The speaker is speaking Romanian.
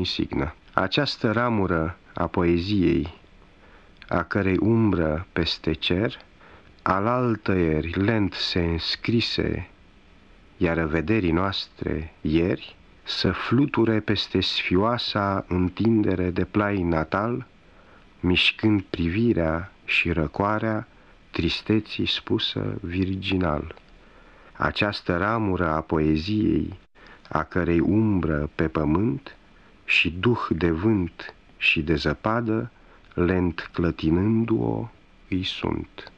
din signă. Această ramură a poeziei, a cărei umbră peste cer, alaltăieri lent se înscrise, iar vederii noastre ieri, să fluture peste sfioasa întindere de plai natal, mișcând privirea și răcoarea tristeții spusă virginal. Această ramură a poeziei, a cărei umbră pe pământ și duh de vânt și de zăpadă, lent clătinându-o, îi sunt.